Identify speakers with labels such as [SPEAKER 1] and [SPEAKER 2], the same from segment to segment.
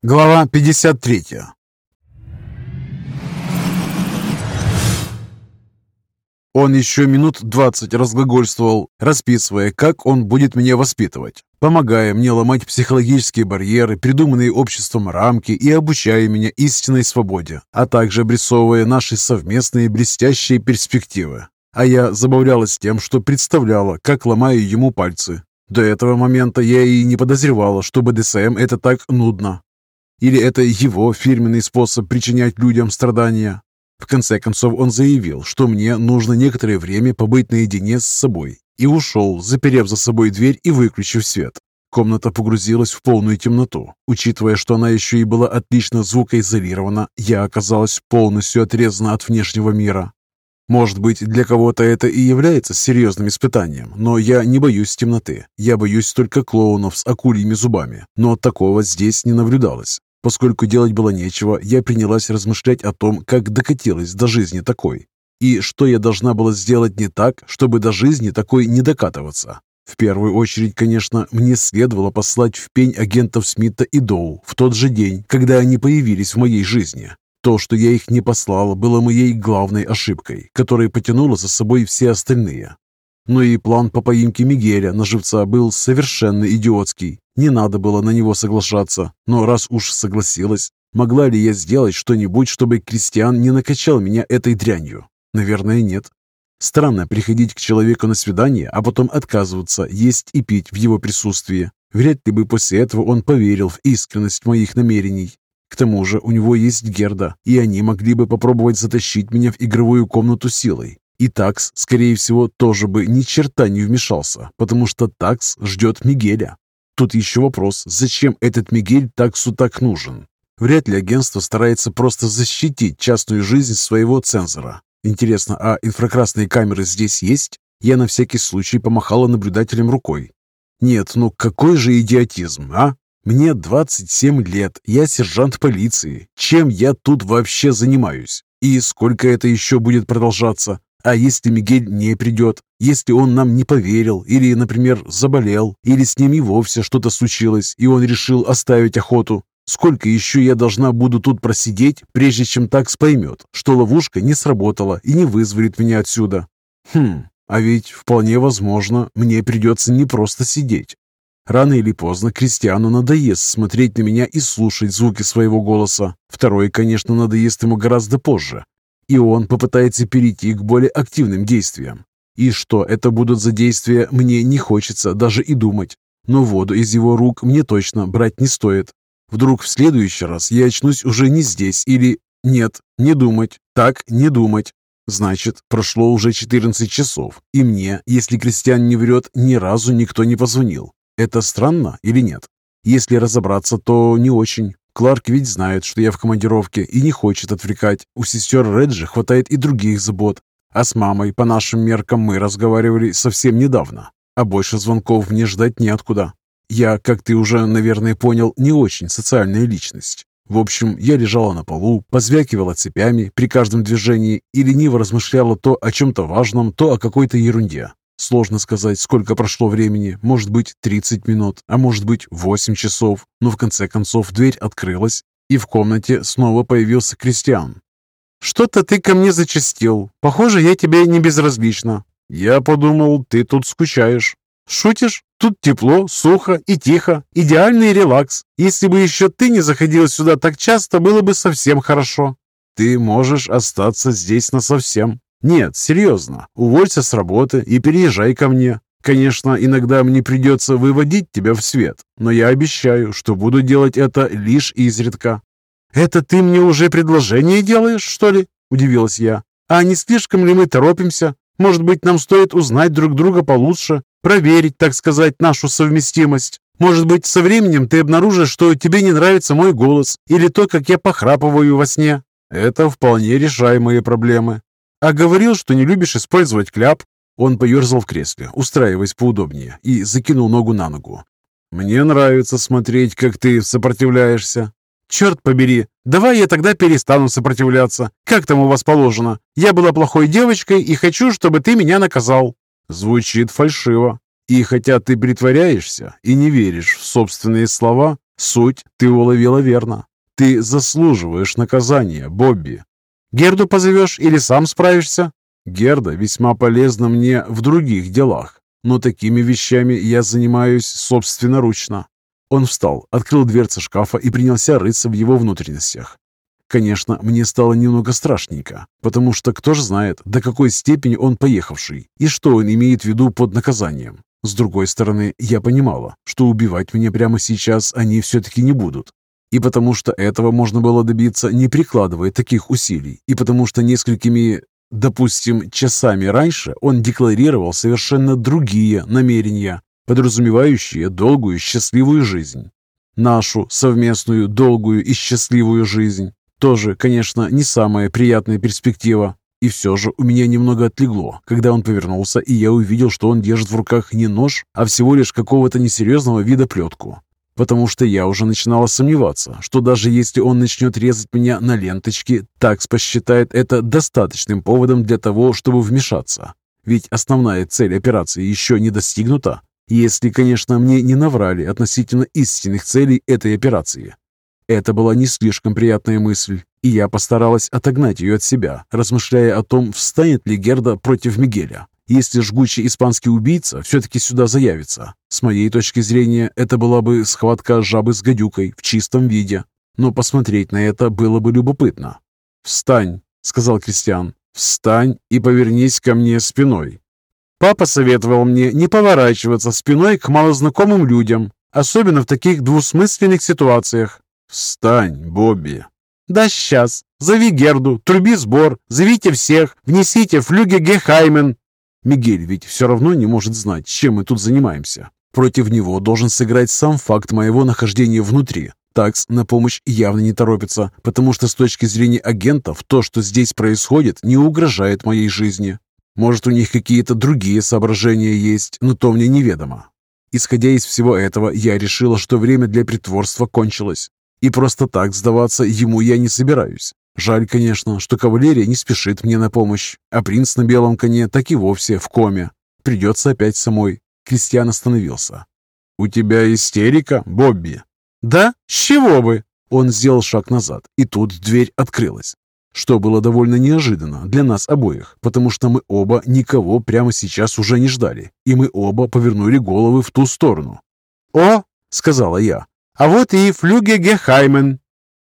[SPEAKER 1] Глава 53 Он еще минут двадцать разглагольствовал, расписывая, как он будет меня воспитывать, помогая мне ломать психологические барьеры, придуманные обществом рамки и обучая меня истинной свободе, а также обрисовывая наши совместные блестящие перспективы. А я забавлялась тем, что представляла, как ломаю ему пальцы. До этого момента я и не подозревала, что БДСМ это так нудно. Или это его фирменный способ причинять людям страдания? В конце концов он заявил, что мне нужно некоторое время побыть наедине с собой, и ушел, заперев за собой дверь и выключив свет. Комната погрузилась в полную темноту. Учитывая, что она еще и была отлично звукоизолирована, я оказалась полностью отрезана от внешнего мира. Может быть, для кого-то это и является серьезным испытанием, но я не боюсь темноты. Я боюсь только клоунов с акульими зубами, но такого здесь не наблюдалось. Поскольку делать было нечего, я принялась размышлять о том, как докатилась до жизни такой. И что я должна была сделать не так, чтобы до жизни такой не докатываться. В первую очередь, конечно, мне следовало послать в пень агентов Смита и Доу в тот же день, когда они появились в моей жизни. То, что я их не послала, было моей главной ошибкой, которая потянула за собой все остальные. Но и план по поимке Мигеля на живца был совершенно идиотский. Не надо было на него соглашаться, но раз уж согласилась, могла ли я сделать что-нибудь, чтобы Кристиан не накачал меня этой дрянью? Наверное, нет. Странно приходить к человеку на свидание, а потом отказываться есть и пить в его присутствии. Вряд ли бы после этого он поверил в искренность моих намерений. К тому же у него есть Герда, и они могли бы попробовать затащить меня в игровую комнату силой. И Такс, скорее всего, тоже бы ни черта не вмешался, потому что Такс ждет Мигеля. Тут еще вопрос, зачем этот Мигель Таксу так нужен? Вряд ли агентство старается просто защитить частную жизнь своего цензора. Интересно, а инфракрасные камеры здесь есть? Я на всякий случай помахала наблюдателем рукой. Нет, ну какой же идиотизм, а? Мне 27 лет, я сержант полиции. Чем я тут вообще занимаюсь? И сколько это еще будет продолжаться? А если Мигель не придет? Если он нам не поверил, или, например, заболел, или с ним и вовсе что-то случилось, и он решил оставить охоту? Сколько еще я должна буду тут просидеть, прежде чем такс поймет, что ловушка не сработала и не вызволит меня отсюда? Хм, а ведь вполне возможно, мне придется не просто сидеть. Рано или поздно Кристиану надоест смотреть на меня и слушать звуки своего голоса. Второй, конечно, надоест ему гораздо позже, и он попытается перейти к более активным действиям. И что это будут за действия, мне не хочется даже и думать. Но воду из его рук мне точно брать не стоит. Вдруг в следующий раз я очнусь уже не здесь или... Нет, не думать, так не думать. Значит, прошло уже 14 часов, и мне, если Кристиан не врет, ни разу никто не позвонил. Это странно или нет? Если разобраться, то не очень. Кларк ведь знает, что я в командировке и не хочет отвлекать. У сестер Реджи хватает и других забот. А с мамой, по нашим меркам, мы разговаривали совсем недавно. А больше звонков мне ждать неоткуда. Я, как ты уже, наверное, понял, не очень социальная личность. В общем, я лежала на полу, позвякивала цепями при каждом движении и лениво размышляла то о чем-то важном, то о какой-то ерунде. Сложно сказать, сколько прошло времени. Может быть, 30 минут, а может быть, 8 часов. Но в конце концов дверь открылась, и в комнате снова появился Кристиан. «Что-то ты ко мне зачастил. Похоже, я тебе не безразлична». «Я подумал, ты тут скучаешь». «Шутишь? Тут тепло, сухо и тихо. Идеальный релакс. Если бы еще ты не заходил сюда так часто, было бы совсем хорошо». «Ты можешь остаться здесь насовсем. «Нет, серьезно. Уволься с работы и переезжай ко мне. Конечно, иногда мне придется выводить тебя в свет, но я обещаю, что буду делать это лишь изредка». «Это ты мне уже предложение делаешь, что ли?» – удивилась я. «А не слишком ли мы торопимся? Может быть, нам стоит узнать друг друга получше, проверить, так сказать, нашу совместимость? Может быть, со временем ты обнаружишь, что тебе не нравится мой голос или то, как я похрапываю во сне?» «Это вполне решаемые проблемы. А говорил, что не любишь использовать кляп. Он поерзал в кресле, устраиваясь поудобнее, и закинул ногу на ногу. «Мне нравится смотреть, как ты сопротивляешься». «Черт побери, давай я тогда перестану сопротивляться. Как там у вас положено? Я была плохой девочкой и хочу, чтобы ты меня наказал». Звучит фальшиво. И хотя ты притворяешься и не веришь в собственные слова, Суть ты уловила верно. Ты заслуживаешь наказания, Бобби. Герду позовешь или сам справишься? Герда весьма полезна мне в других делах, но такими вещами я занимаюсь собственноручно. Он встал, открыл дверцы шкафа и принялся рыться в его внутренностях. Конечно, мне стало немного страшненько, потому что кто же знает, до какой степени он поехавший и что он имеет в виду под наказанием. С другой стороны, я понимала, что убивать меня прямо сейчас они все-таки не будут. И потому что этого можно было добиться, не прикладывая таких усилий, и потому что несколькими, допустим, часами раньше он декларировал совершенно другие намерения, подразумевающие долгую счастливую жизнь. Нашу совместную долгую и счастливую жизнь. Тоже, конечно, не самая приятная перспектива. И все же у меня немного отлегло, когда он повернулся, и я увидел, что он держит в руках не нож, а всего лишь какого-то несерьезного вида плетку. Потому что я уже начинала сомневаться, что даже если он начнет резать меня на ленточки, такс посчитает это достаточным поводом для того, чтобы вмешаться. Ведь основная цель операции еще не достигнута, если, конечно, мне не наврали относительно истинных целей этой операции. Это была не слишком приятная мысль, и я постаралась отогнать ее от себя, размышляя о том, встанет ли Герда против Мигеля, если жгучий испанский убийца все-таки сюда заявится. С моей точки зрения, это была бы схватка жабы с гадюкой в чистом виде, но посмотреть на это было бы любопытно. «Встань», — сказал Кристиан, — «встань и повернись ко мне спиной». Папа советовал мне не поворачиваться спиной к малознакомым людям, особенно в таких двусмысленных ситуациях. «Встань, Бобби!» «Да сейчас! Зови Герду, труби сбор, зовите всех, внесите флюге Гехаймен!» Мигель ведь все равно не может знать, чем мы тут занимаемся. Против него должен сыграть сам факт моего нахождения внутри. Такс на помощь явно не торопится, потому что с точки зрения агентов то, что здесь происходит, не угрожает моей жизни. Может, у них какие-то другие соображения есть, но то мне неведомо. Исходя из всего этого, я решила, что время для притворства кончилось. И просто так сдаваться ему я не собираюсь. Жаль, конечно, что кавалерия не спешит мне на помощь, а принц на белом коне так и вовсе в коме. Придется опять самой. Кристиан остановился. «У тебя истерика, Бобби?» «Да? С чего бы?» Он сделал шаг назад, и тут дверь открылась. Что было довольно неожиданно для нас обоих, потому что мы оба никого прямо сейчас уже не ждали, и мы оба повернули головы в ту сторону. «О!» — сказала я. А вот и Флюге Гехаймен.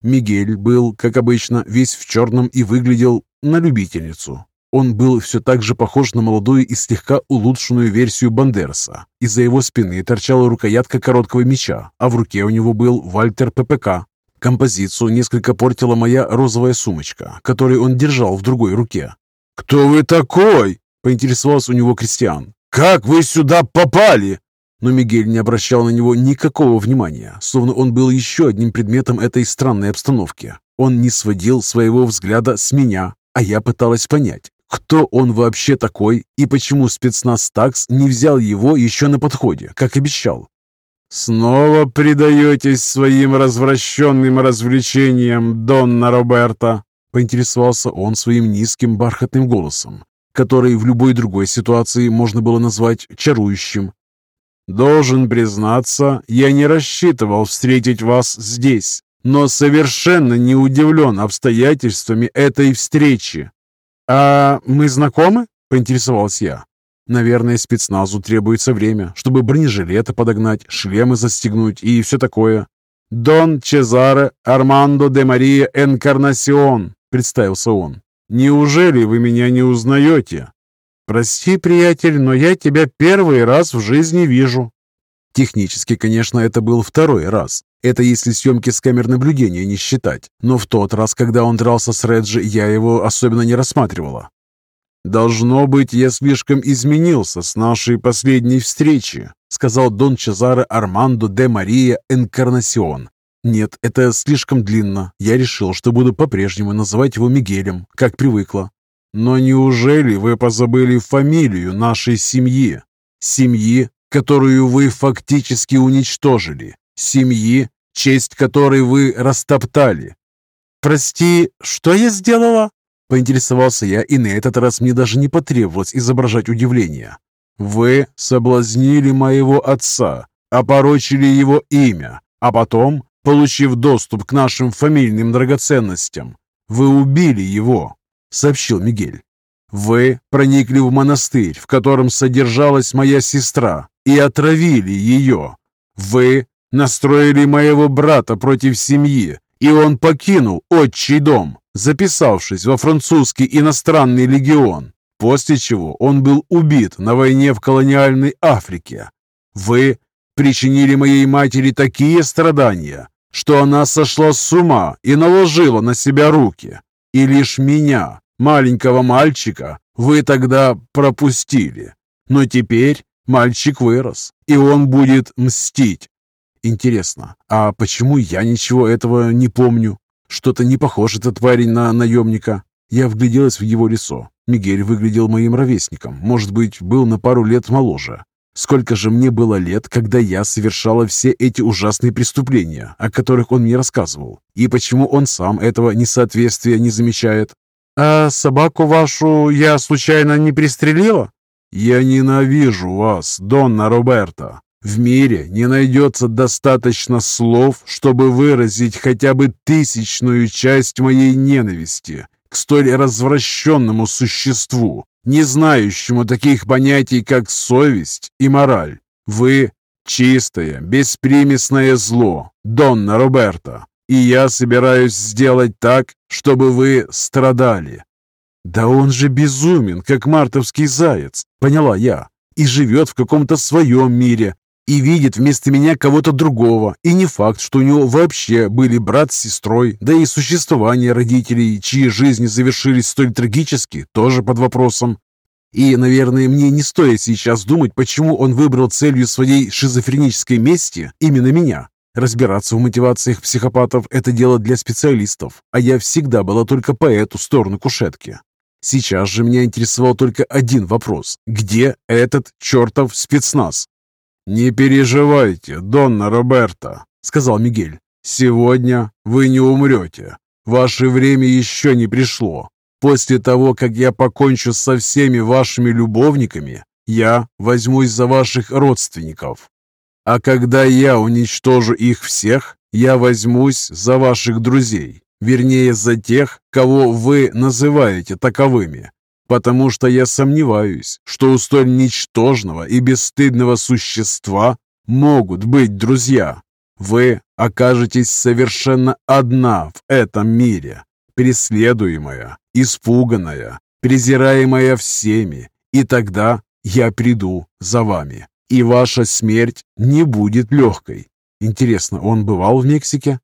[SPEAKER 1] Мигель был, как обычно, весь в черном и выглядел на любительницу. Он был все так же похож на молодую и слегка улучшенную версию Бандераса. Из-за его спины торчала рукоятка короткого меча, а в руке у него был Вальтер ППК. Композицию несколько портила моя розовая сумочка, которую он держал в другой руке. «Кто вы такой?» – поинтересовался у него Кристиан. «Как вы сюда попали?» Но Мигель не обращал на него никакого внимания, словно он был еще одним предметом этой странной обстановки. Он не сводил своего взгляда с меня, а я пыталась понять, кто он вообще такой и почему спецназ ТАКС не взял его еще на подходе, как обещал. «Снова предаетесь своим развращенным развлечениям, Донна Роберта?» поинтересовался он своим низким бархатным голосом, который в любой другой ситуации можно было назвать чарующим. Должен признаться, я не рассчитывал встретить вас здесь, но совершенно не удивлен обстоятельствами этой встречи. А мы знакомы? Поинтересовался я. Наверное, спецназу требуется время, чтобы бронежилеты подогнать, шлемы застегнуть и все такое. «Дон Чезаре Армандо де Мария Энкарнасион», — представился он. «Неужели вы меня не узнаете?» «Прости, приятель, но я тебя первый раз в жизни вижу». Технически, конечно, это был второй раз. Это если съемки с камер наблюдения не считать. Но в тот раз, когда он дрался с Реджи, я его особенно не рассматривала. «Должно быть, я слишком изменился с нашей последней встречи», сказал Дон Чезаре Армандо де Мария Энкарнасион. «Нет, это слишком длинно. Я решил, что буду по-прежнему называть его Мигелем, как привыкла. Но неужели вы позабыли фамилию нашей семьи? Семьи, которую вы фактически уничтожили. Семьи, честь которой вы растоптали. «Прости, что я сделала?» Поинтересовался я, и на этот раз мне даже не потребовалось изображать удивление. «Вы соблазнили моего отца, опорочили его имя, А потом, получив доступ к нашим фамильным драгоценностям, вы убили его, сообщил Мигель. Вы проникли в монастырь, в котором содержалась моя сестра, и отравили ее. Вы настроили моего брата против семьи, и он покинул отчий дом, записавшись во французский иностранный легион, после чего он был убит на войне в колониальной Африке. Вы причинили моей матери такие страдания, что она сошла с ума и наложила на себя руки. И лишь меня, маленького мальчика, вы тогда пропустили. Но теперь мальчик вырос, и он будет мстить. Интересно, а почему я ничего этого не помню? Что-то не похож этот парень на наемника. Я вгляделась в его лицо. Мигель выглядел моим ровесником, может быть, был на пару лет моложе. Сколько же мне было лет, когда я совершала все эти ужасные преступления, о которых он мне рассказывал? И почему он сам этого несоответствия не замечает? «А собаку вашу я случайно не пристрелила?» «Я ненавижу вас, Донна Роберта. В мире не найдется достаточно слов, чтобы выразить хотя бы тысячную часть моей ненависти к столь развращенному существу, не знающему таких понятий, как совесть и мораль. Вы – чистое, беспримесное зло, Донна Роберта, и я собираюсь сделать так, чтобы вы страдали». «Да он же безумен, как мартовский заяц», – поняла я, «и живет в каком-то своем мире, и видит вместо меня кого-то другого. И не факт, что у него вообще были брат с сестрой, да и существование родителей, чьи жизни завершились столь трагически, тоже под вопросом. И, наверное, мне не стоит сейчас думать, почему он выбрал целью своей шизофренической мести именно меня. Разбираться в мотивациях психопатов – это дело для специалистов, а я всегда была только по эту сторону кушетки. Сейчас же меня интересовал только один вопрос. Где этот чертов спецназ? «Не переживайте, Донна Роберта», — сказал Мигель. «Сегодня вы не умрете. Ваше время еще не пришло. После того, как я покончу со всеми вашими любовниками, я возьмусь за ваших родственников. А когда я уничтожу их всех, я возьмусь за ваших друзей, вернее, за тех, кого вы называете таковыми потому что я сомневаюсь, что у столь ничтожного и бесстыдного существа могут быть друзья. Вы окажетесь совершенно одна в этом мире, преследуемая, испуганная, презираемая всеми, и тогда я приду за вами, и ваша смерть не будет легкой. Интересно, он бывал в Мексике?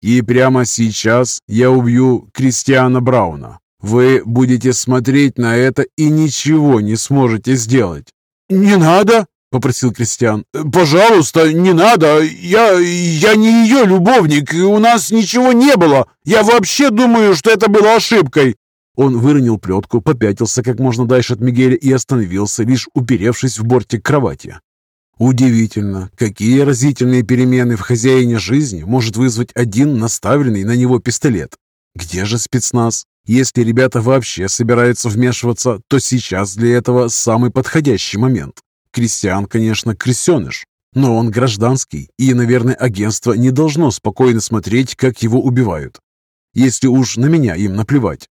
[SPEAKER 1] И прямо сейчас я убью Кристиана Брауна, вы будете смотреть на это и ничего не сможете сделать. «Не надо!» — попросил Кристиан. «Пожалуйста, не надо! Я, я не ее любовник, и у нас ничего не было! Я вообще думаю, что это было ошибкой!» Он выронил плетку, попятился как можно дальше от Мигеля и остановился, лишь уперевшись в бортик кровати. Удивительно, какие разительные перемены в хозяине жизни может вызвать один наставленный на него пистолет. Где же спецназ? Если ребята вообще собираются вмешиваться, то сейчас для этого самый подходящий момент. Кристиан, конечно, крестеныш, но он гражданский, и, наверное, агентство не должно спокойно смотреть, как его убивают. Если уж на меня им наплевать.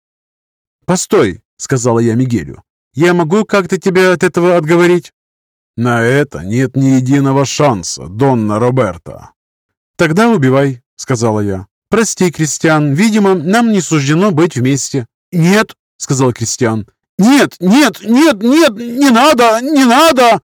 [SPEAKER 1] «Постой!» — сказала я Мигелю. «Я могу как-то тебя от этого отговорить?» «На это нет ни единого шанса, Донна Роберта». «Тогда убивай», — сказала я. «Прости, Кристиан, видимо, нам не суждено быть вместе». «Нет», — сказал Кристиан. «Нет, нет, нет, нет, не надо, не надо!»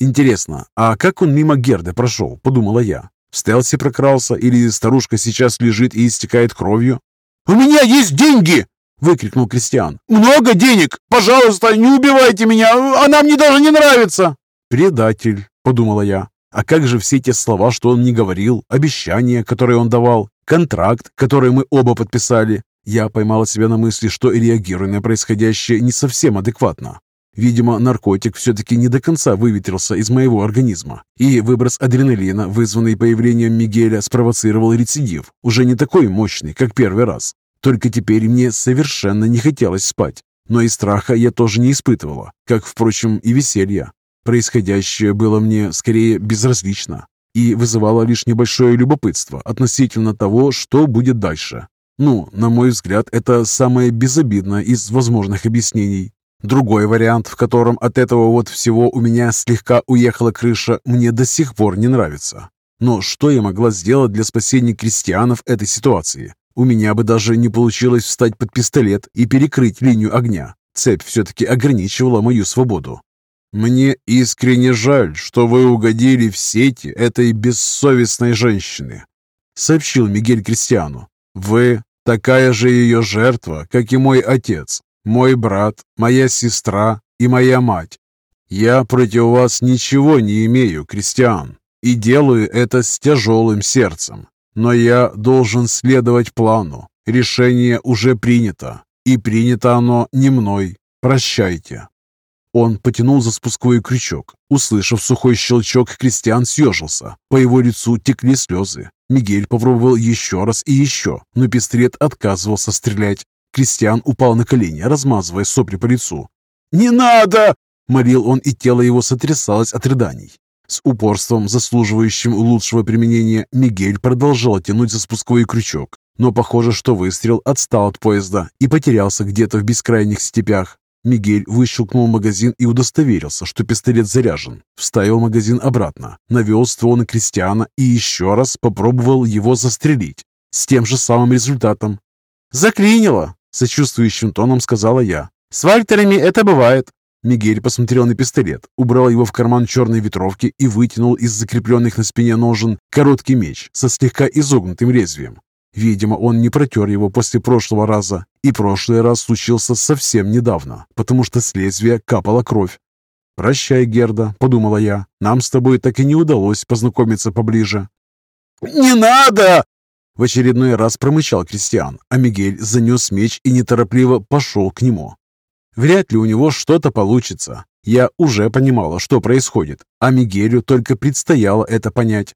[SPEAKER 1] «Интересно, а как он мимо Герды прошел?» — подумала я. В стелсе прокрался или старушка сейчас лежит и истекает кровью? «У меня есть деньги!» — выкрикнул Кристиан. «Много денег! Пожалуйста, не убивайте меня! Она мне даже не нравится!» «Предатель!» — подумала я. А как же все те слова, что он не говорил, обещания, которые он давал, контракт, который мы оба подписали? Я поймала себя на мысли, что реагирую на происходящее не совсем адекватно. Видимо, наркотик все-таки не до конца выветрился из моего организма, и выброс адреналина, вызванный появлением Мигеля, спровоцировал рецидив, уже не такой мощный, как первый раз. Только теперь мне совершенно не хотелось спать, но и страха я тоже не испытывала, как, впрочем, и веселья. Происходящее было мне скорее безразлично. и вызывало лишь небольшое любопытство относительно того, что будет дальше. Ну, на мой взгляд, это самое безобидное из возможных объяснений. Другой вариант, в котором от этого вот всего у меня слегка уехала крыша, мне до сих пор не нравится. Но что я могла сделать для спасения крестьянов этой ситуации? У меня бы даже не получилось встать под пистолет и перекрыть линию огня. Цепь все-таки ограничивала мою свободу. «Мне искренне жаль, что вы угодили в сети этой бессовестной женщины», сообщил Мигель Кристиану. «Вы такая же ее жертва, как и мой отец, мой брат, моя сестра и моя мать. Я против вас ничего не имею, Кристиан, и делаю это с тяжелым сердцем. Но я должен следовать плану. Решение уже принято, и принято оно не мной. Прощайте». Он потянул за спусковой крючок. Услышав сухой щелчок, Кристиан съежился. По его лицу текли слезы. Мигель попробовал еще раз и еще, но пистолет отказывался стрелять. Кристиан упал на колени, размазывая сопли по лицу. «Не надо!» – молил он, и тело его сотрясалось от рыданий. С упорством, заслуживающим лучшего применения, Мигель продолжал тянуть за спусковой крючок. Но похоже, что выстрел отстал от поезда и потерялся где-то в бескрайних степях. Мигель выщелкнул магазин и удостоверился, что пистолет заряжен. Вставил магазин обратно, навел ствол на Кристиана и еще раз попробовал его застрелить. С тем же самым результатом. «Заклинило!» – сочувствующим тоном сказала я. «С Вальтерами это бывает!» Мигель посмотрел на пистолет, убрал его в карман черной ветровки и вытянул из закрепленных на спине ножен короткий меч со слегка изогнутым лезвием. Видимо, он не протер его после прошлого раза, и прошлый раз случился совсем недавно, потому что с лезвия капала кровь. «Прощай, Герда», — подумала я, — «нам с тобой так и не удалось познакомиться поближе».
[SPEAKER 2] «Не надо!»
[SPEAKER 1] В очередной раз промычал Кристиан, а Мигель занес меч и неторопливо пошел к нему. Вряд ли у него что-то получится. Я уже понимала, что происходит, а Мигелю только предстояло это понять.